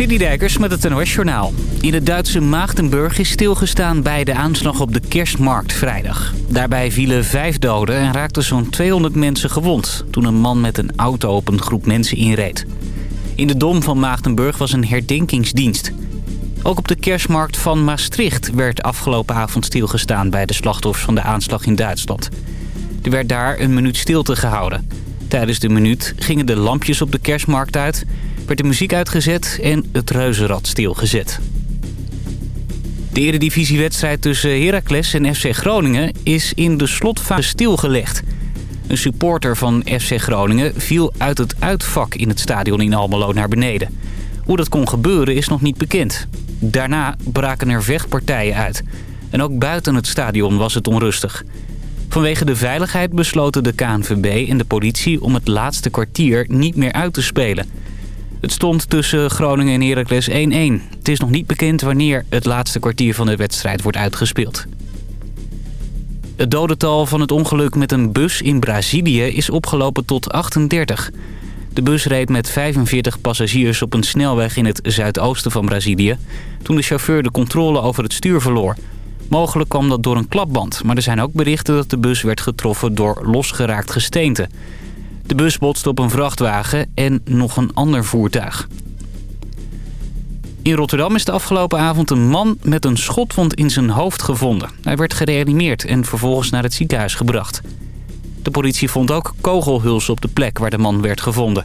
Citydijkers met het NOS Journaal. In het Duitse Maagdenburg is stilgestaan bij de aanslag op de kerstmarkt vrijdag. Daarbij vielen vijf doden en raakten zo'n 200 mensen gewond... toen een man met een auto op een groep mensen inreed. In de Dom van Maagdenburg was een herdenkingsdienst. Ook op de kerstmarkt van Maastricht werd afgelopen avond stilgestaan... bij de slachtoffers van de aanslag in Duitsland. Er werd daar een minuut stilte gehouden. Tijdens de minuut gingen de lampjes op de kerstmarkt uit werd de muziek uitgezet en het reuzenrad stilgezet. De eredivisiewedstrijd tussen Heracles en FC Groningen is in de slotfase stilgelegd. Een supporter van FC Groningen viel uit het uitvak in het stadion in Almelo naar beneden. Hoe dat kon gebeuren is nog niet bekend. Daarna braken er vechtpartijen uit. En ook buiten het stadion was het onrustig. Vanwege de veiligheid besloten de KNVB en de politie om het laatste kwartier niet meer uit te spelen. Het stond tussen Groningen en Heracles 1-1. Het is nog niet bekend wanneer het laatste kwartier van de wedstrijd wordt uitgespeeld. Het dodental van het ongeluk met een bus in Brazilië is opgelopen tot 38. De bus reed met 45 passagiers op een snelweg in het zuidoosten van Brazilië... toen de chauffeur de controle over het stuur verloor. Mogelijk kwam dat door een klapband, maar er zijn ook berichten dat de bus werd getroffen door losgeraakt gesteente... De bus botste op een vrachtwagen en nog een ander voertuig. In Rotterdam is de afgelopen avond een man met een schotwond in zijn hoofd gevonden. Hij werd gereanimeerd en vervolgens naar het ziekenhuis gebracht. De politie vond ook kogelhulsen op de plek waar de man werd gevonden.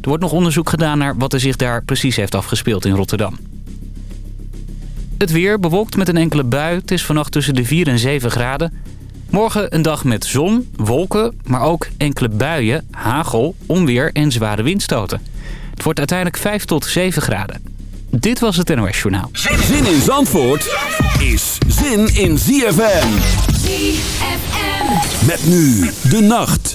Er wordt nog onderzoek gedaan naar wat er zich daar precies heeft afgespeeld in Rotterdam. Het weer bewolkt met een enkele bui. Het is vannacht tussen de 4 en 7 graden. Morgen een dag met zon, wolken, maar ook enkele buien, hagel, onweer en zware windstoten. Het wordt uiteindelijk 5 tot 7 graden. Dit was het NOS Journaal. Zin in Zandvoort is zin in ZFM. ZFM. Met nu de nacht.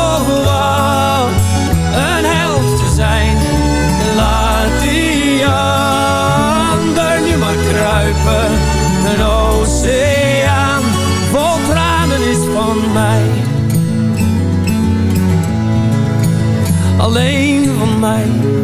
mij. Alleen van mij.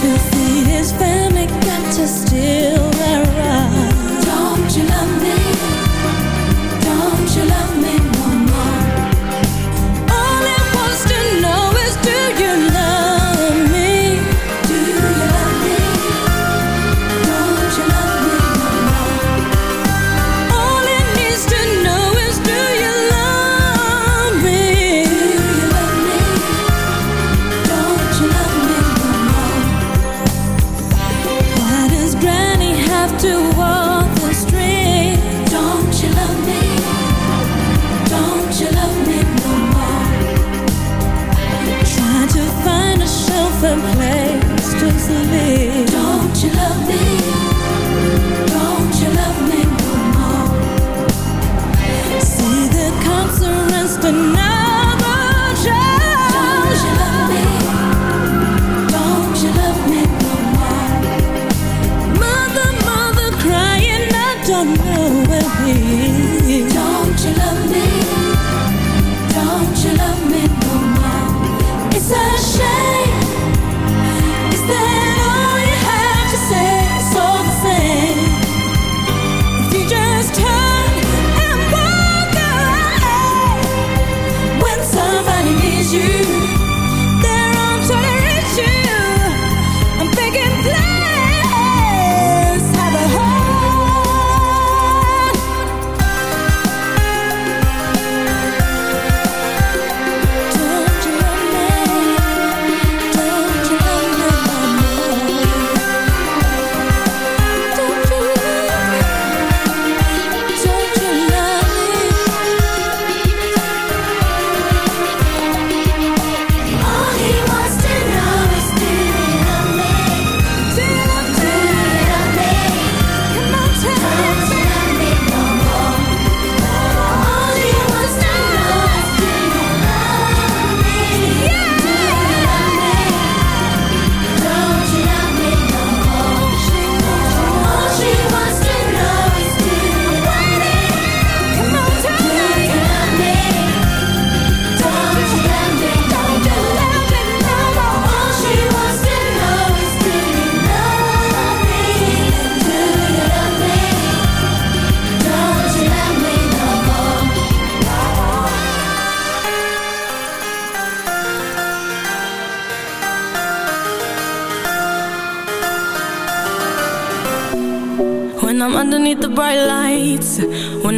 to feed his family, got to steal.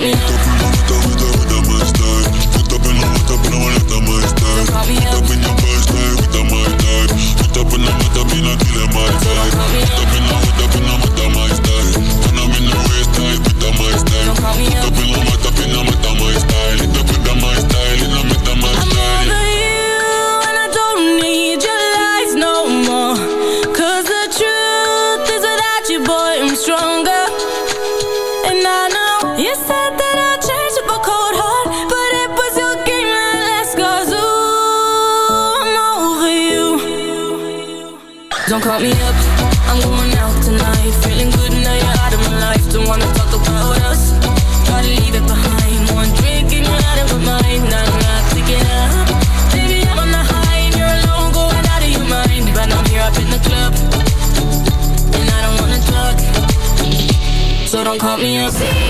me. don't call me up.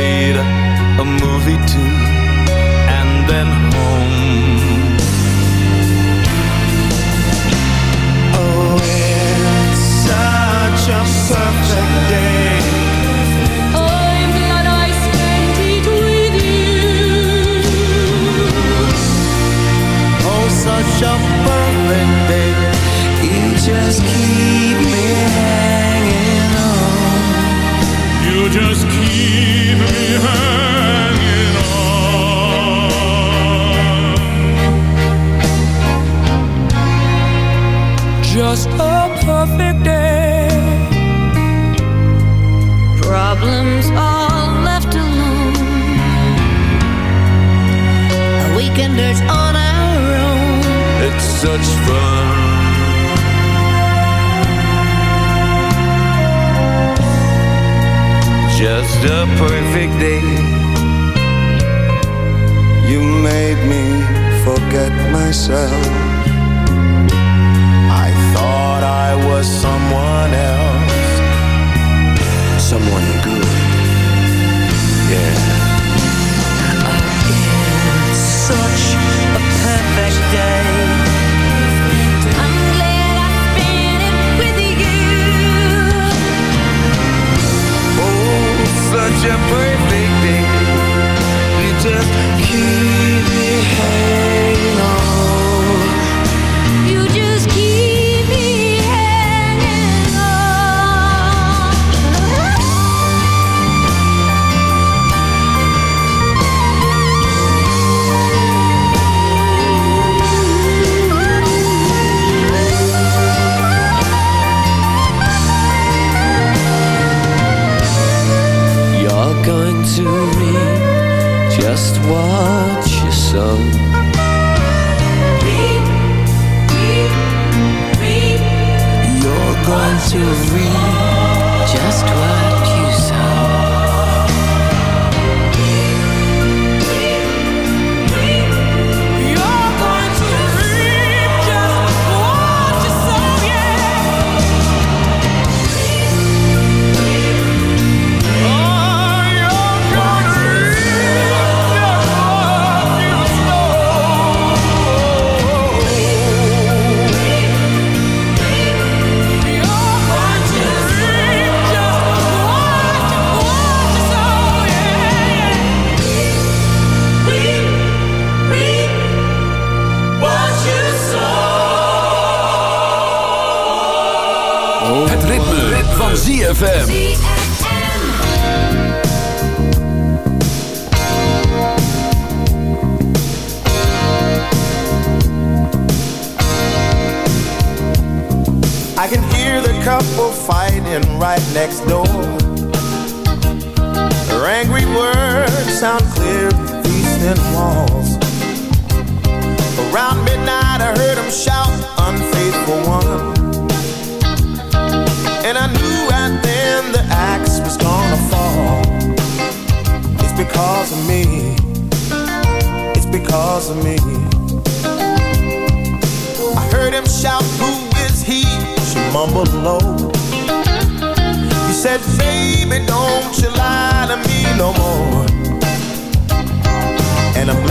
some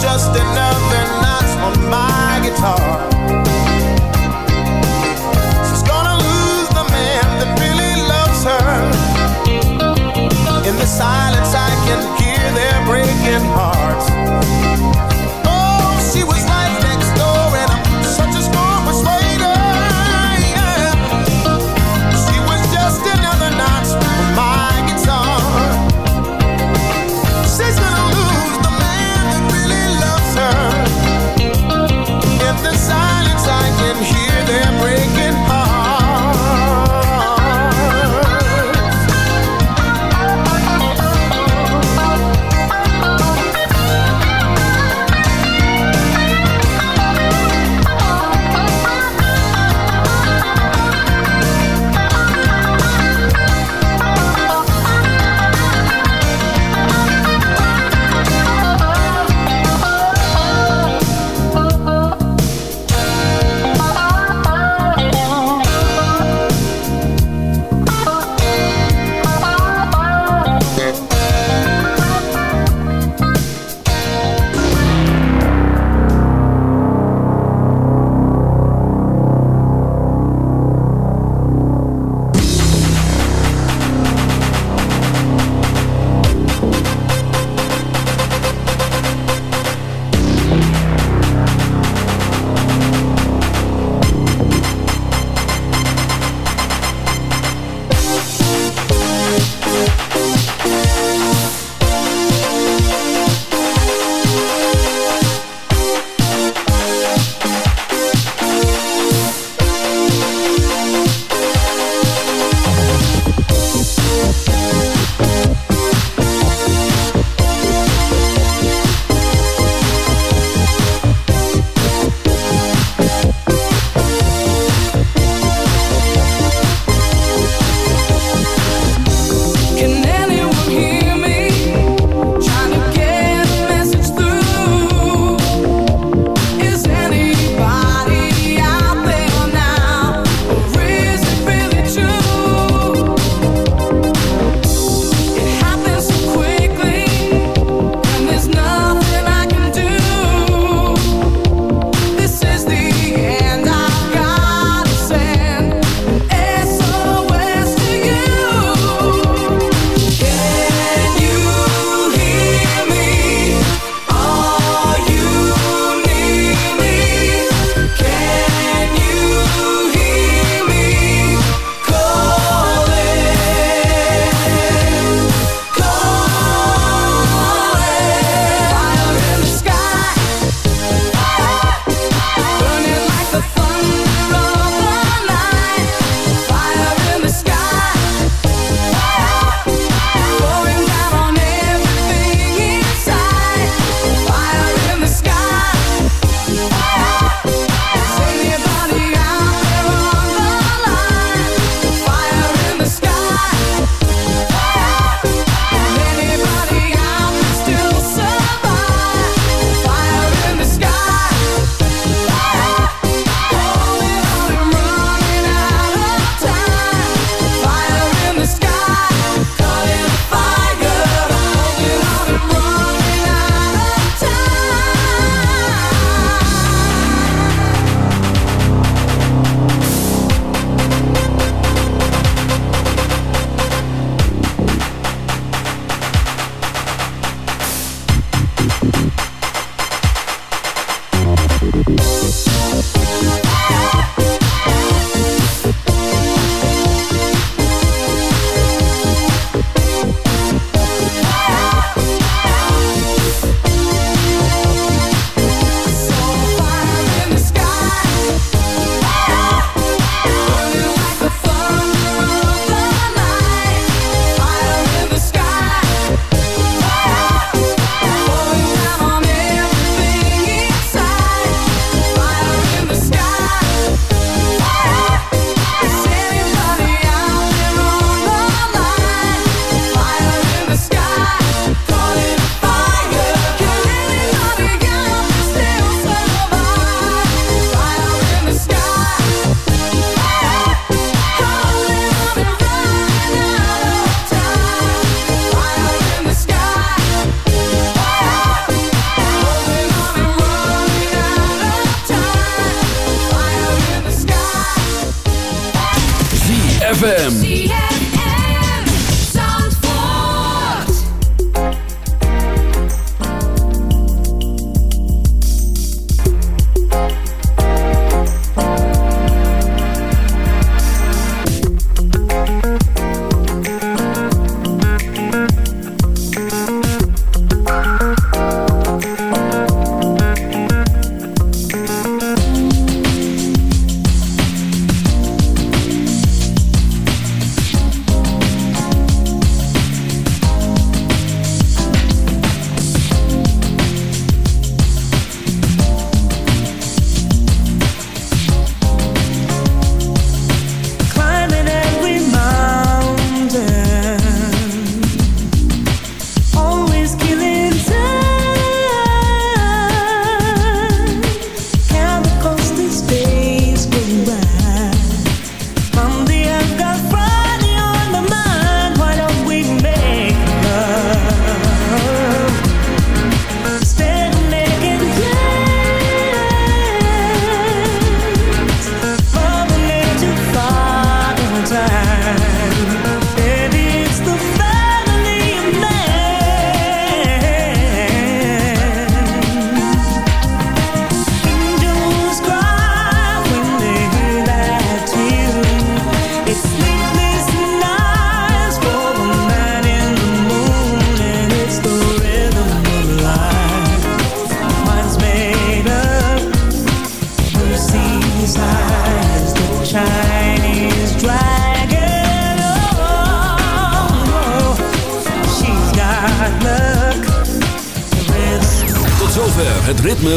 just another notch on my guitar. She's gonna lose the man that really loves her. In the silence,